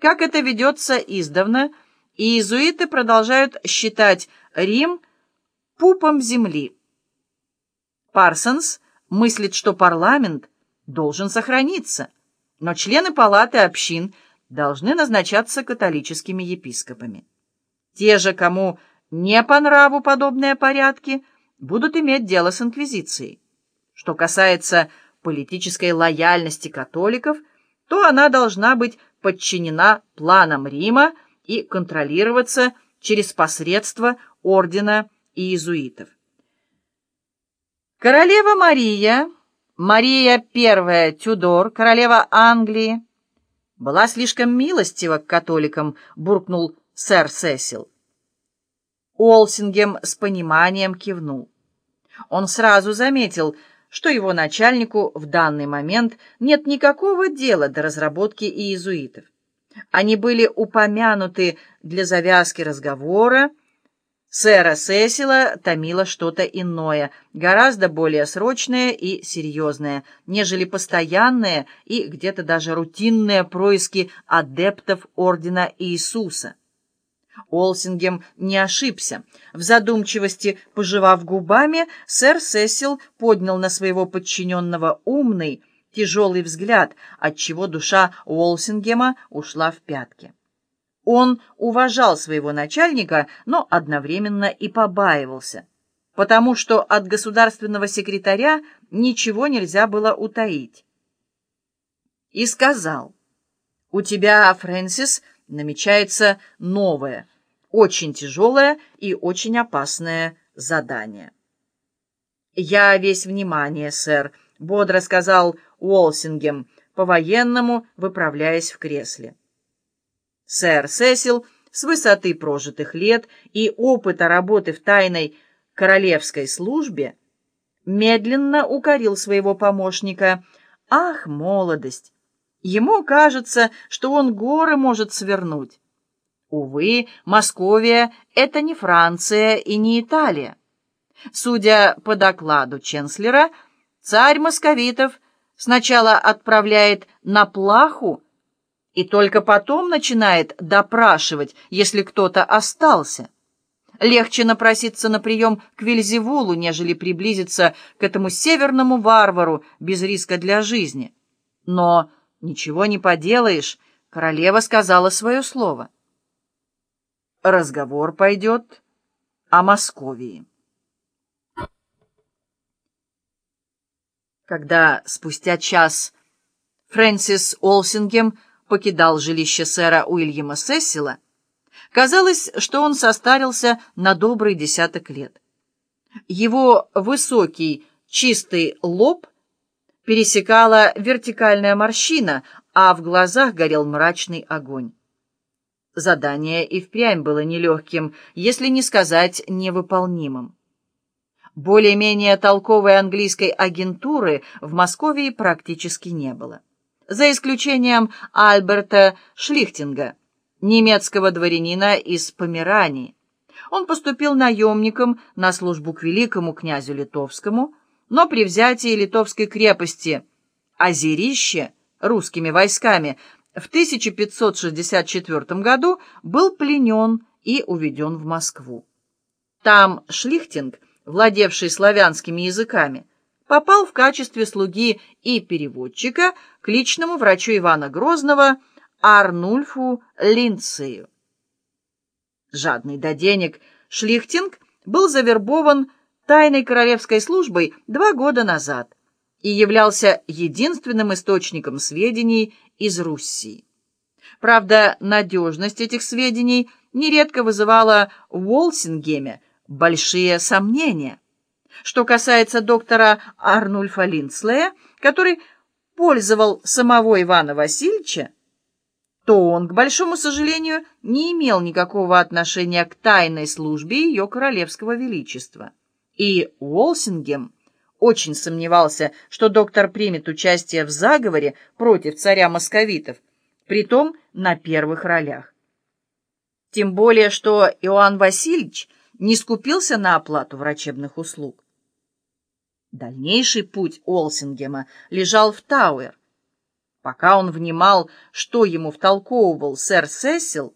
Как это ведется издавна, иезуиты продолжают считать Рим пупом земли. Парсонс мыслит, что парламент должен сохраниться, но члены палаты общин должны назначаться католическими епископами. Те же, кому не по нраву подобные порядки, будут иметь дело с инквизицией. Что касается политической лояльности католиков, то она должна быть подчинена планам Рима и контролироваться через посредство ордена иезуитов. Королева Мария, Мария I Тюдор, королева Англии, была слишком милостива к католикам, буркнул сэр Сесил. Олсингем с пониманием кивнул. Он сразу заметил, что его начальнику в данный момент нет никакого дела до разработки иезуитов. Они были упомянуты для завязки разговора. Сэра Сесила томило что-то иное, гораздо более срочное и серьезное, нежели постоянные и где-то даже рутинные происки адептов Ордена Иисуса. Олсингем не ошибся. В задумчивости, пожевав губами, сэр Сесил поднял на своего подчиненного умный, тяжелый взгляд, отчего душа Уолсингема ушла в пятки. Он уважал своего начальника, но одновременно и побаивался, потому что от государственного секретаря ничего нельзя было утаить. И сказал, «У тебя, Фрэнсис, намечается новое, очень тяжелое и очень опасное задание». «Я весь внимание, сэр», — бодро сказал Уолсингем, по-военному выправляясь в кресле. Сэр Сесил с высоты прожитых лет и опыта работы в тайной королевской службе медленно укорил своего помощника. «Ах, молодость! Ему кажется, что он горы может свернуть. Увы, Московия — это не Франция и не Италия. Судя по докладу Ченслера, царь московитов сначала отправляет на плаху и только потом начинает допрашивать, если кто-то остался. Легче напроситься на прием к Вельзевулу, нежели приблизиться к этому северному варвару без риска для жизни. Но ничего не поделаешь, королева сказала свое слово. Разговор пойдет о Московии. Когда спустя час Фрэнсис Олсингем покидал жилище сэра Уильяма Сессила, казалось, что он состарился на добрый десяток лет. Его высокий, чистый лоб пересекала вертикальная морщина, а в глазах горел мрачный огонь. Задание и впрямь было нелегким, если не сказать невыполнимым. Более-менее толковой английской агентуры в Москве практически не было. За исключением Альберта Шлихтинга, немецкого дворянина из Померании. Он поступил наемником на службу к великому князю Литовскому, но при взятии литовской крепости Озерище русскими войсками в 1564 году был пленен и уведен в Москву. Там Шлихтинг – владевший славянскими языками, попал в качестве слуги и переводчика к личному врачу Ивана Грозного Арнульфу Линцею. Жадный до денег, Шлихтинг был завербован тайной королевской службой два года назад и являлся единственным источником сведений из Руссии. Правда, надежность этих сведений нередко вызывала в Уолсингеме большие сомнения. Что касается доктора Арнульфа Линдслея, который пользовал самого Ивана Васильевича, то он, к большому сожалению, не имел никакого отношения к тайной службе ее королевского величества. И Уолсингем очень сомневался, что доктор примет участие в заговоре против царя московитов, притом на первых ролях. Тем более, что Иоанн Васильевич – не скупился на оплату врачебных услуг. Дальнейший путь Олсингема лежал в Тауэр. Пока он внимал, что ему втолковывал сэр Сесил,